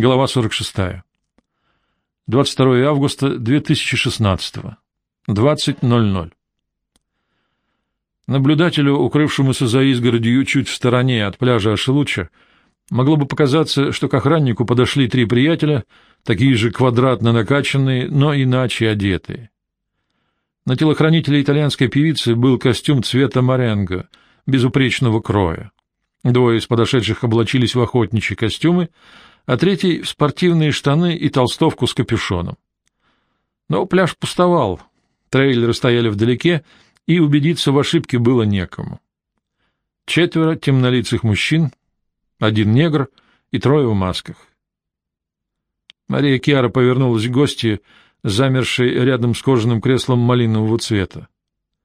Глава 46. 22 августа 2016. 20.00. Наблюдателю, укрывшемуся за изгородью чуть в стороне от пляжа Ашелуча, могло бы показаться, что к охраннику подошли три приятеля, такие же квадратно накачанные, но иначе одетые. На телохранителе итальянской певицы был костюм цвета моренго, безупречного кроя. Двое из подошедших облачились в охотничьи костюмы, а третий — в спортивные штаны и толстовку с капюшоном. Но пляж пустовал, трейлеры стояли вдалеке, и убедиться в ошибке было некому. Четверо темнолицых мужчин, один негр и трое в масках. Мария Киара повернулась к гости, замершей рядом с кожаным креслом малинового цвета.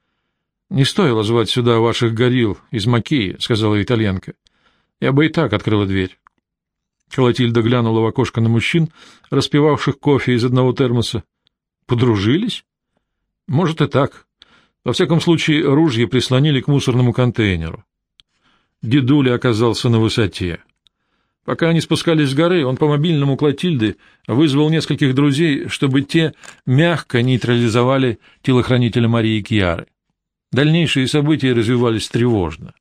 — Не стоило звать сюда ваших горил из Макеи, — сказала итальянка. — Я бы и так открыла дверь. Клотильда глянула в окошко на мужчин, распивавших кофе из одного термоса. Подружились? Может и так. Во всяком случае, ружья прислонили к мусорному контейнеру. Дедуля оказался на высоте. Пока они спускались с горы, он по мобильному Клотильды вызвал нескольких друзей, чтобы те мягко нейтрализовали телохранителя Марии Кьяры. Дальнейшие события развивались тревожно.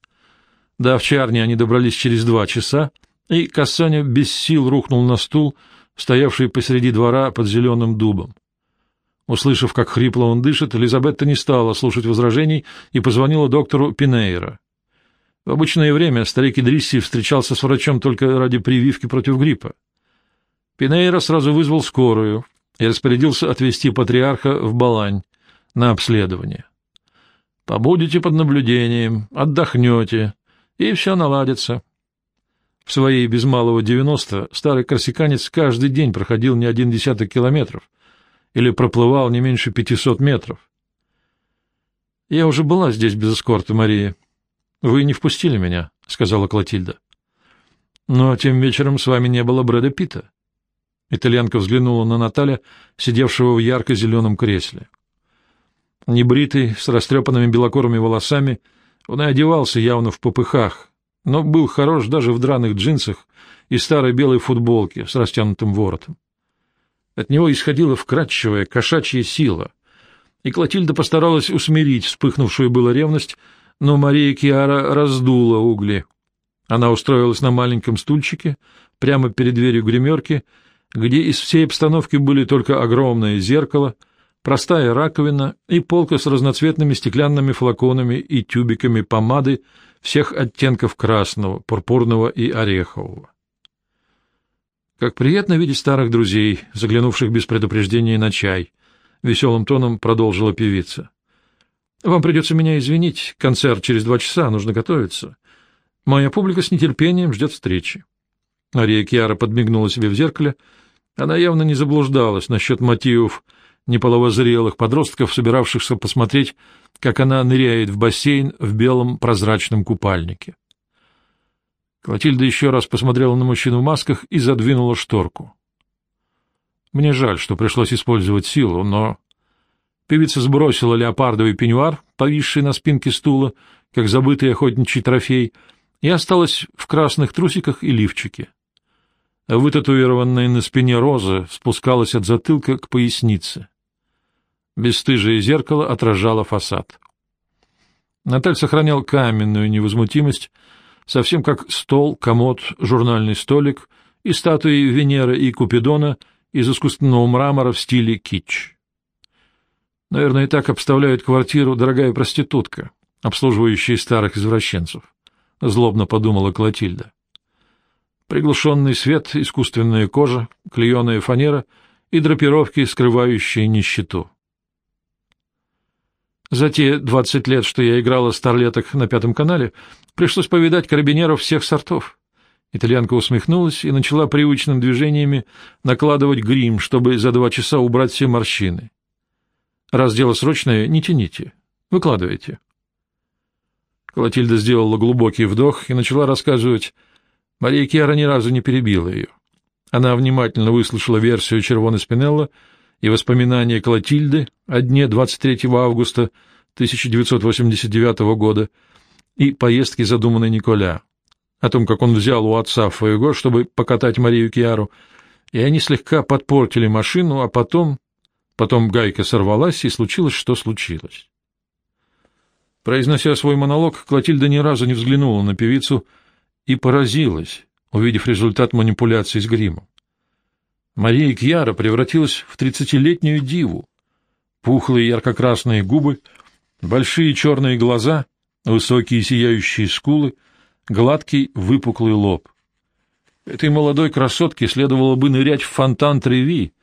До овчарни они добрались через два часа, и Кассаня без сил рухнул на стул, стоявший посреди двора под зеленым дубом. Услышав, как хрипло он дышит, Элизабетта не стала слушать возражений и позвонила доктору Пинейра. В обычное время старик Идрисси встречался с врачом только ради прививки против гриппа. Пинейра сразу вызвал скорую и распорядился отвезти патриарха в Балань на обследование. «Побудете под наблюдением, отдохнете, и все наладится», в своей без малого девяносто старый корсиканец каждый день проходил не один десяток километров или проплывал не меньше пятисот метров. — Я уже была здесь без эскорта, Мария. Вы не впустили меня, — сказала Клотильда. — Но тем вечером с вами не было Брэда Питта. Итальянка взглянула на Наталья, сидевшего в ярко-зеленом кресле. Небритый, с растрепанными белокорыми волосами, он и одевался явно в попыхах, но был хорош даже в драных джинсах и старой белой футболке с растянутым воротом. От него исходила вкрадчивая кошачья сила, и Клотильда постаралась усмирить вспыхнувшую было ревность, но Мария Киара раздула угли. Она устроилась на маленьком стульчике прямо перед дверью гримерки, где из всей обстановки были только огромное зеркало, простая раковина и полка с разноцветными стеклянными флаконами и тюбиками помады всех оттенков красного, пурпурного и орехового. Как приятно видеть старых друзей, заглянувших без предупреждения на чай, — веселым тоном продолжила певица. — Вам придется меня извинить, концерт через два часа, нужно готовиться. Моя публика с нетерпением ждет встречи. Ария Киара подмигнула себе в зеркале. Она явно не заблуждалась насчет мотивов неполовозрелых подростков, собиравшихся посмотреть, как она ныряет в бассейн в белом прозрачном купальнике. Клотильда еще раз посмотрела на мужчину в масках и задвинула шторку. Мне жаль, что пришлось использовать силу, но... Певица сбросила леопардовый пеньюар, повисший на спинке стула, как забытый охотничий трофей, и осталась в красных трусиках и лифчике. Вытатуированная на спине роза спускалась от затылка к пояснице. Бесстыжее зеркало отражало фасад. Наталь сохранял каменную невозмутимость, совсем как стол, комод, журнальный столик и статуи Венеры и Купидона из искусственного мрамора в стиле кич. Наверное, и так обставляет квартиру дорогая проститутка, обслуживающая старых извращенцев, — злобно подумала Клотильда. Приглушенный свет, искусственная кожа, клееная фанера и драпировки, скрывающие нищету. За те двадцать лет, что я играла старлеток на Пятом канале, пришлось повидать карабинеров всех сортов. Итальянка усмехнулась и начала привычным движениями накладывать грим, чтобы за два часа убрать все морщины. Раз дело срочное, не тяните. Выкладывайте. Клотильда сделала глубокий вдох и начала рассказывать. Мария Киара ни разу не перебила ее. Она внимательно выслушала версию Червона Спинелла — и воспоминания Клотильды о дне 23 августа 1989 года и поездки, задуманной Николя, о том, как он взял у отца Фаего, чтобы покатать Марию Киару, и они слегка подпортили машину, а потом... Потом гайка сорвалась, и случилось, что случилось. Произнося свой монолог, Клотильда ни разу не взглянула на певицу и поразилась, увидев результат манипуляций с гримом. Мария Кьяра превратилась в тридцатилетнюю диву. Пухлые ярко-красные губы, большие черные глаза, высокие сияющие скулы, гладкий выпуклый лоб. Этой молодой красотке следовало бы нырять в фонтан Треви,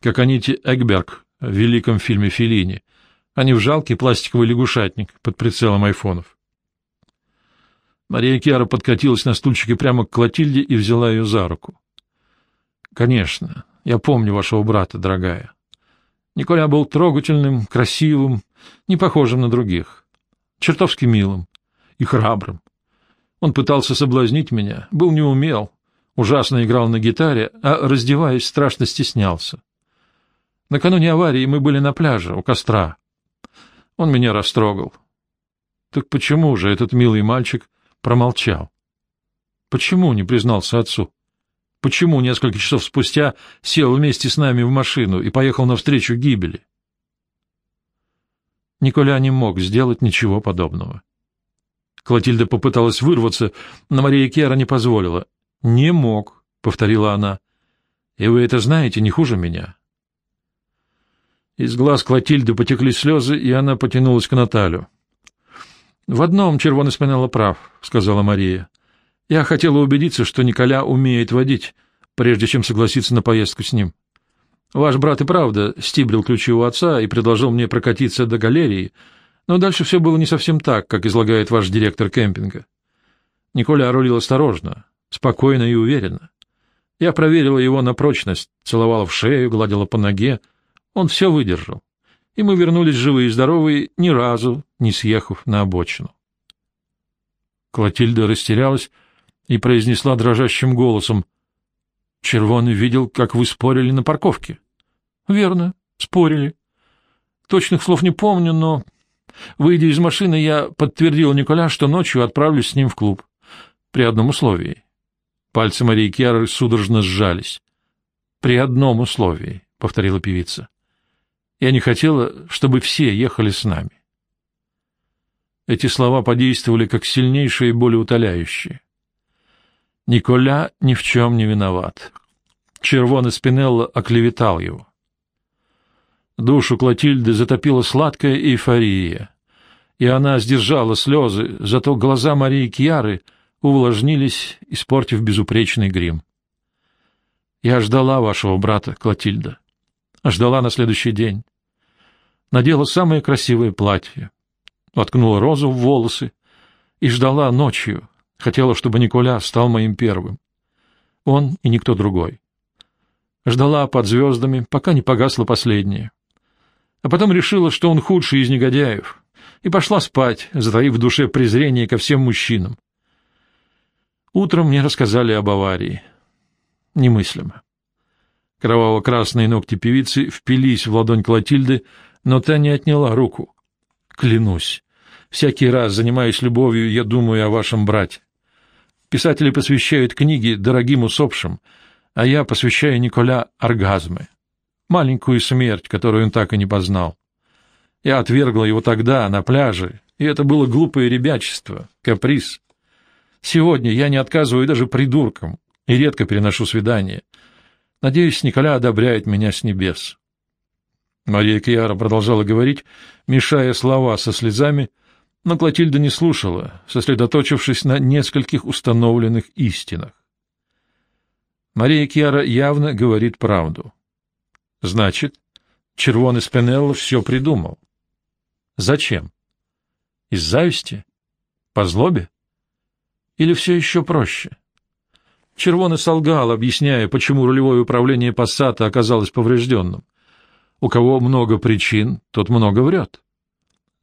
как Аните Эгберг в великом фильме Феллини, а не в жалкий пластиковый лягушатник под прицелом айфонов. Мария Киара подкатилась на стульчике прямо к Клотильде и взяла ее за руку. — Конечно, я помню вашего брата, дорогая. Николя был трогательным, красивым, не похожим на других, чертовски милым и храбрым. Он пытался соблазнить меня, был неумел, ужасно играл на гитаре, а, раздеваясь, страшно стеснялся. Накануне аварии мы были на пляже, у костра. Он меня растрогал. Так почему же этот милый мальчик промолчал? Почему не признался отцу? Почему несколько часов спустя сел вместе с нами в машину и поехал навстречу гибели? Николя не мог сделать ничего подобного. Клотильда попыталась вырваться, но Мария Кера не позволила. — Не мог, — повторила она. — И вы это знаете не хуже меня. Из глаз Клотильды потекли слезы, и она потянулась к Наталью. — В одном Червоный Спинелло прав, — сказала Мария. — Я хотела убедиться, что Николя умеет водить, прежде чем согласиться на поездку с ним. Ваш брат и правда стибрил ключи у отца и предложил мне прокатиться до галереи, но дальше все было не совсем так, как излагает ваш директор кемпинга. Николя рулил осторожно, спокойно и уверенно. Я проверила его на прочность, целовала в шею, гладила по ноге. Он все выдержал. И мы вернулись живые и здоровые, ни разу не съехав на обочину. Клотильда растерялась и произнесла дрожащим голосом. — Червоный видел, как вы спорили на парковке. — Верно, спорили. Точных слов не помню, но... Выйдя из машины, я подтвердил Николя, что ночью отправлюсь с ним в клуб. При одном условии. Пальцы Марии Кьяры судорожно сжались. — При одном условии, — повторила певица. — Я не хотела, чтобы все ехали с нами. Эти слова подействовали как сильнейшие болеутоляющие. Николя ни в чем не виноват. Червоне Спинелло оклеветал его. Душу Клотильды затопила сладкая эйфория, и она сдержала слезы, зато глаза Марии Кьяры — увлажнились, испортив безупречный грим. Я ждала вашего брата, Клотильда. Ждала на следующий день. Надела самое красивое платье, воткнула розу в волосы и ждала ночью. Хотела, чтобы Николя стал моим первым. Он и никто другой. Ждала под звездами, пока не погасла последнее. А потом решила, что он худший из негодяев, и пошла спать, затаив в душе презрение ко всем мужчинам. Утром мне рассказали об аварии. Немыслимо. Кроваво-красные ногти певицы впились в ладонь Клотильды, но та не отняла руку. Клянусь, всякий раз, занимаясь любовью, я думаю о вашем брате. Писатели посвящают книги дорогим усопшим, а я посвящаю Николя оргазмы. Маленькую смерть, которую он так и не познал. Я отвергла его тогда, на пляже, и это было глупое ребячество, каприз. Сегодня я не отказываю даже придуркам и редко переношу свидания. Надеюсь, Николя одобряет меня с небес. Мария Киара продолжала говорить, мешая слова со слезами, но Клотильда не слушала, сосредоточившись на нескольких установленных истинах. Мария Киара явно говорит правду. Значит, Червоный Спинелло все придумал. Зачем? Из зависти? По злобе? Или все еще проще? Червоный солгал, объясняя, почему рулевое управление Пассата оказалось поврежденным. У кого много причин, тот много врет.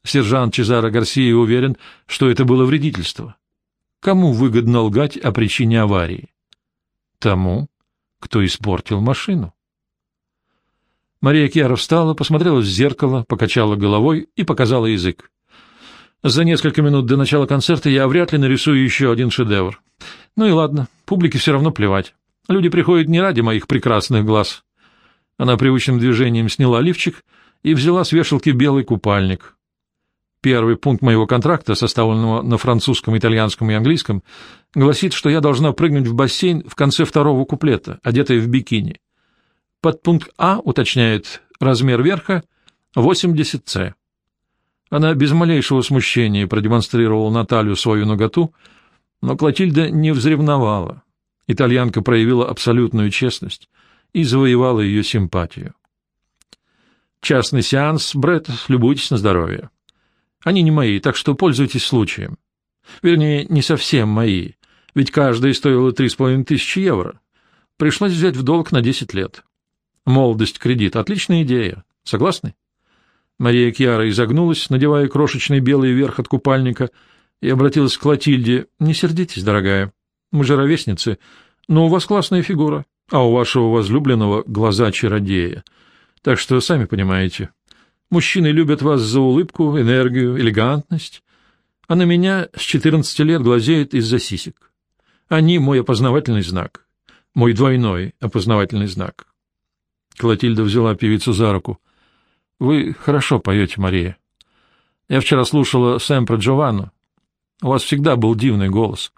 Сержант Чезаро Гарсия уверен, что это было вредительство. Кому выгодно лгать о причине аварии? Тому, кто испортил машину. Мария Кьяра встала, посмотрела в зеркало, покачала головой и показала язык. За несколько минут до начала концерта я вряд ли нарисую еще один шедевр. Ну и ладно, публике все равно плевать. Люди приходят не ради моих прекрасных глаз. Она привычным движением сняла лифчик и взяла с вешалки белый купальник. Первый пункт моего контракта, составленного на французском, итальянском и английском, гласит, что я должна прыгнуть в бассейн в конце второго куплета, одетая в бикини. Подпункт А уточняет размер верха 80С. Она без малейшего смущения продемонстрировала Наталью свою ноготу, но Клотильда не взревновала. Итальянка проявила абсолютную честность и завоевала ее симпатию. Частный сеанс, Брэд, любуйтесь на здоровье. Они не мои, так что пользуйтесь случаем. Вернее, не совсем мои, ведь каждая стоила три с половиной тысячи евро. Пришлось взять в долг на десять лет. Молодость кредит — отличная идея. Согласны? Мария Кьяра изогнулась, надевая крошечный белый верх от купальника, и обратилась к Клотильде. — Не сердитесь, дорогая. Мы же ровесницы, но у вас классная фигура, а у вашего возлюбленного глаза чародея. Так что, сами понимаете, мужчины любят вас за улыбку, энергию, элегантность, а на меня с четырнадцати лет глазеют из-за сисек. Они — мой опознавательный знак, мой двойной опознавательный знак. Клотильда взяла певицу за руку. — Вы хорошо поете, Мария. Я вчера слушала Сэмпра Джованну. У вас всегда был дивный голос.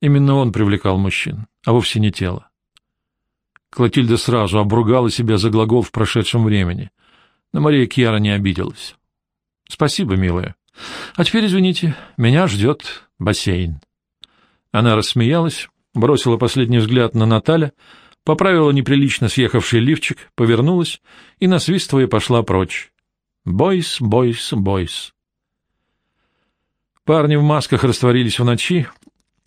Именно он привлекал мужчин, а вовсе не тело. Клотильда сразу обругала себя за глагол в прошедшем времени. Но Мария Кьяра не обиделась. — Спасибо, милая. А теперь, извините, меня ждет бассейн. Она рассмеялась, бросила последний взгляд на Наталя, поправила неприлично съехавший лифчик, повернулась и, насвистывая, пошла прочь. «Бойс, бойс, бойс». Парни в масках растворились в ночи,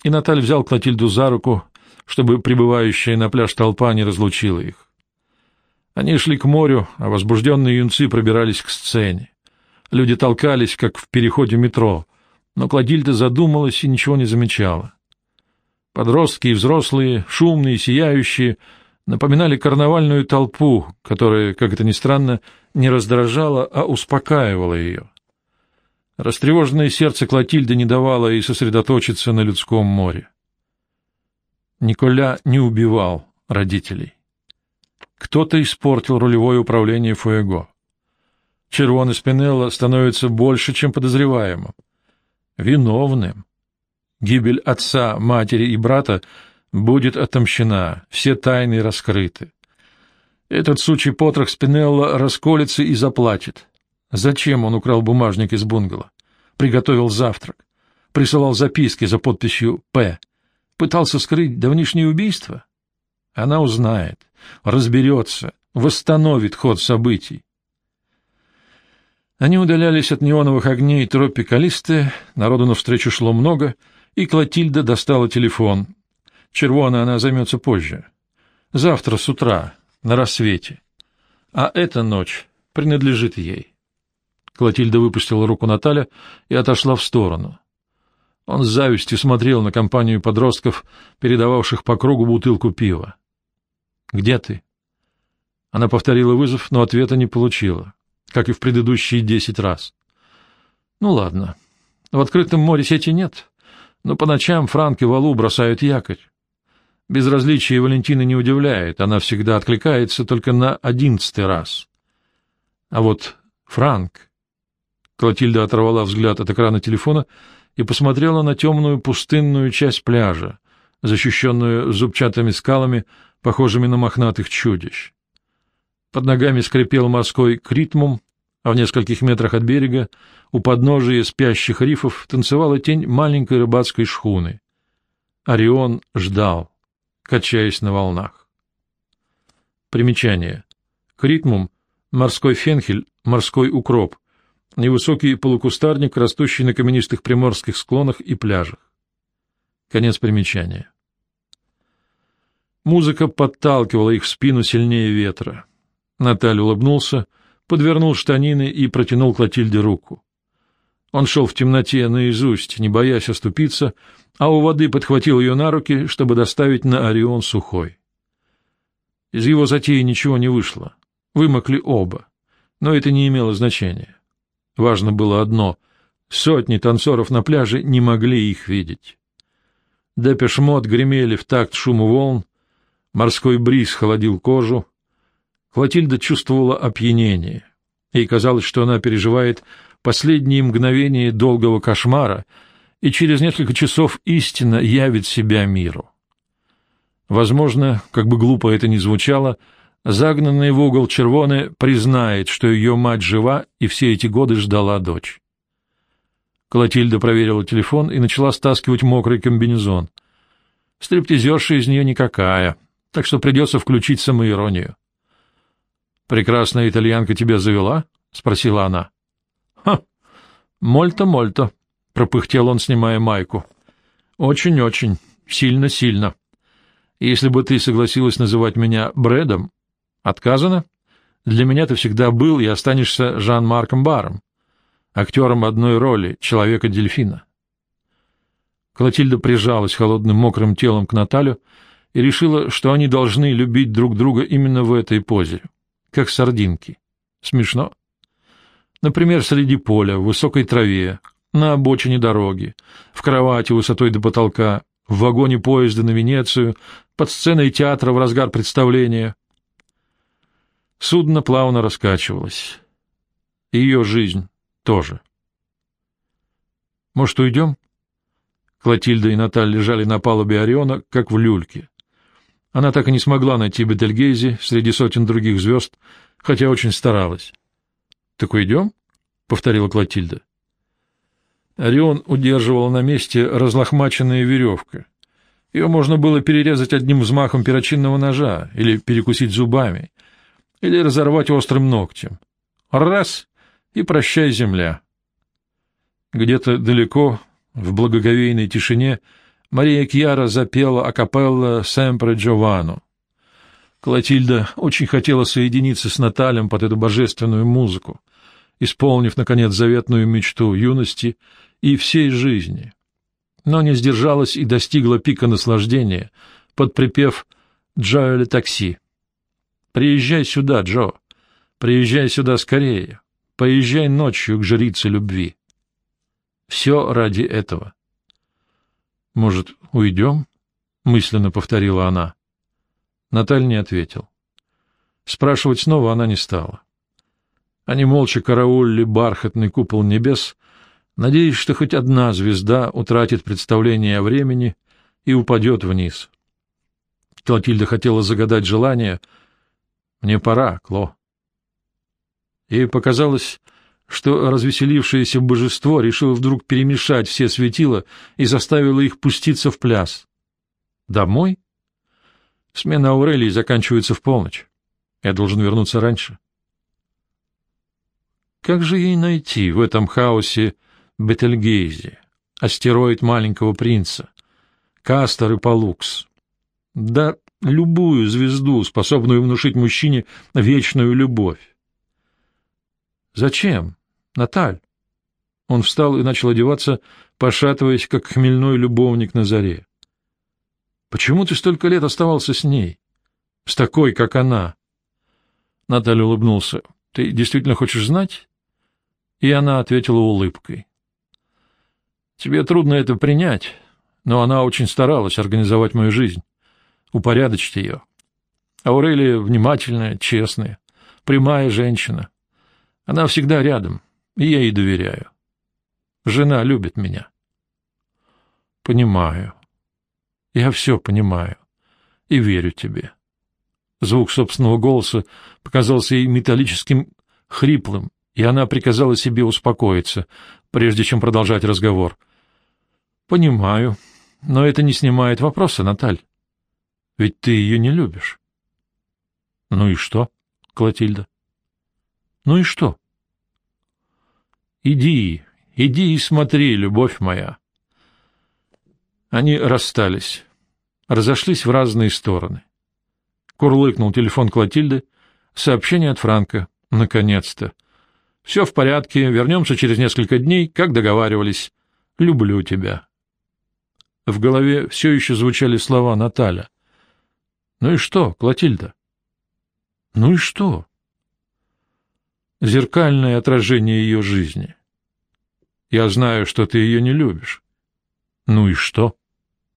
и Наталь взял Клотильду за руку, чтобы прибывающая на пляж толпа не разлучила их. Они шли к морю, а возбужденные юнцы пробирались к сцене. Люди толкались, как в переходе метро, но Клотильда задумалась и ничего не замечала. Подростки и взрослые, шумные, сияющие, напоминали карнавальную толпу, которая, как это ни странно, не раздражала, а успокаивала ее. Растревоженное сердце Клотильды не давало ей сосредоточиться на людском море. Николя не убивал родителей. Кто-то испортил рулевое управление Фуэго. Червоный Спинелло становится больше, чем подозреваемым. Виновным. Гибель отца, матери и брата будет отомщена, все тайны раскрыты. Этот сучий потрох Спинелло расколется и заплатит. Зачем он украл бумажник из бунгало? Приготовил завтрак. Присылал записки за подписью «П». Пытался скрыть давнишнее убийство? Она узнает, разберется, восстановит ход событий. Они удалялись от неоновых огней тропикалисты, народу навстречу шло много — и Клотильда достала телефон. Червона она займется позже. Завтра с утра, на рассвете. А эта ночь принадлежит ей. Клотильда выпустила руку Наталья и отошла в сторону. Он с завистью смотрел на компанию подростков, передававших по кругу бутылку пива. «Где ты?» Она повторила вызов, но ответа не получила, как и в предыдущие десять раз. «Ну ладно. В открытом море сети нет но по ночам Франк и Валу бросают якорь. Безразличие Валентины не удивляет, она всегда откликается только на одиннадцатый раз. А вот Франк... Клотильда оторвала взгляд от экрана телефона и посмотрела на темную пустынную часть пляжа, защищенную зубчатыми скалами, похожими на мохнатых чудищ. Под ногами скрипел морской критмум, а в нескольких метрах от берега, у подножия спящих рифов, танцевала тень маленькой рыбацкой шхуны. Орион ждал, качаясь на волнах. Примечание. Критмум — морской фенхель, морской укроп, невысокий полукустарник, растущий на каменистых приморских склонах и пляжах. Конец примечания. Музыка подталкивала их в спину сильнее ветра. Наталья улыбнулся — подвернул штанины и протянул Клотильде руку. Он шел в темноте наизусть, не боясь оступиться, а у воды подхватил ее на руки, чтобы доставить на Орион сухой. Из его затеи ничего не вышло. Вымокли оба. Но это не имело значения. Важно было одно — сотни танцоров на пляже не могли их видеть. Депешмот гремели в такт шуму волн, Морской бриз холодил кожу. Клотильда чувствовала опьянение. Ей казалось, что она переживает последние мгновения долгого кошмара и через несколько часов истинно явит себя миру. Возможно, как бы глупо это ни звучало, загнанный в угол Червоне признает, что ее мать жива и все эти годы ждала дочь. Клотильда проверила телефон и начала стаскивать мокрый комбинезон. Стриптизерша из нее никакая, так что придется включить самоиронию. «Прекрасная итальянка тебя завела?» — спросила она. «Ха! Мольто-мольто!» — пропыхтел он, снимая майку. «Очень-очень. Сильно-сильно. Если бы ты согласилась называть меня Брэдом, отказано? Для меня ты всегда был и останешься Жан-Марком Баром, актером одной роли, человека-дельфина». Клотильда прижалась холодным мокрым телом к Наталью и решила, что они должны любить друг друга именно в этой позе, как сардинки. Смешно. Например, среди поля, в высокой траве, на обочине дороги, в кровати высотой до потолка, в вагоне поезда на Венецию, под сценой театра в разгар представления. Судно плавно раскачивалось. Ее жизнь тоже. «Может, уйдем?» Клотильда и Наталь лежали на палубе Ориона, как в люльке. Она так и не смогла найти Бетельгейзе среди сотен других звезд, хотя очень старалась. — Так уйдем? — повторила Клотильда. Орион удерживал на месте разлохмаченная веревка. Ее можно было перерезать одним взмахом перочинного ножа, или перекусить зубами, или разорвать острым ногтем. Раз — и прощай, земля. Где-то далеко, в благоговейной тишине, — Мария Кьяра запела акапелла «Семпре Джованну». Клотильда очень хотела соединиться с Наталем под эту божественную музыку, исполнив, наконец, заветную мечту юности и всей жизни. Но не сдержалась и достигла пика наслаждения под припев «Джоэля такси». «Приезжай сюда, Джо, приезжай сюда скорее, поезжай ночью к жрице любви». Все ради этого. «Может, уйдем?» — мысленно повторила она. Наталь не ответил. Спрашивать снова она не стала. Они молча караулили бархатный купол небес, надеясь, что хоть одна звезда утратит представление о времени и упадет вниз. Клотильда хотела загадать желание «Мне пора, Кло». Ей показалось, что развеселившееся божество решило вдруг перемешать все светила и заставило их пуститься в пляс. Домой? Смена Аурелии заканчивается в полночь. Я должен вернуться раньше. Как же ей найти в этом хаосе Бетельгейзе, астероид маленького принца, Кастер и Палукс? Да любую звезду, способную внушить мужчине вечную любовь. Зачем? Наталь. Он встал и начал одеваться, пошатываясь, как хмельной любовник на заре. Почему ты столько лет оставался с ней? С такой, как она? Наталь улыбнулся. Ты действительно хочешь знать? И она ответила улыбкой. Тебе трудно это принять, но она очень старалась организовать мою жизнь, упорядочить ее. Аурелия внимательная, честная, прямая женщина. Она всегда рядом, и я ей доверяю. Жена любит меня. Понимаю. Я все понимаю. И верю тебе. Звук собственного голоса показался ей металлическим хриплым, и она приказала себе успокоиться, прежде чем продолжать разговор. Понимаю, но это не снимает вопроса, Наталь. Ведь ты ее не любишь. Ну и что, Клотильда? Ну и что? Иди, иди и смотри, любовь моя. Они расстались, разошлись в разные стороны. Курлыкнул телефон Клотильды, сообщение от Франка. Наконец-то. Все в порядке, вернемся через несколько дней, как договаривались. Люблю тебя. В голове все еще звучали слова Наталя. Ну и что, Клотильда? Ну и что? Зеркальное отражение ее жизни. Я знаю, что ты ее не любишь. Ну и что?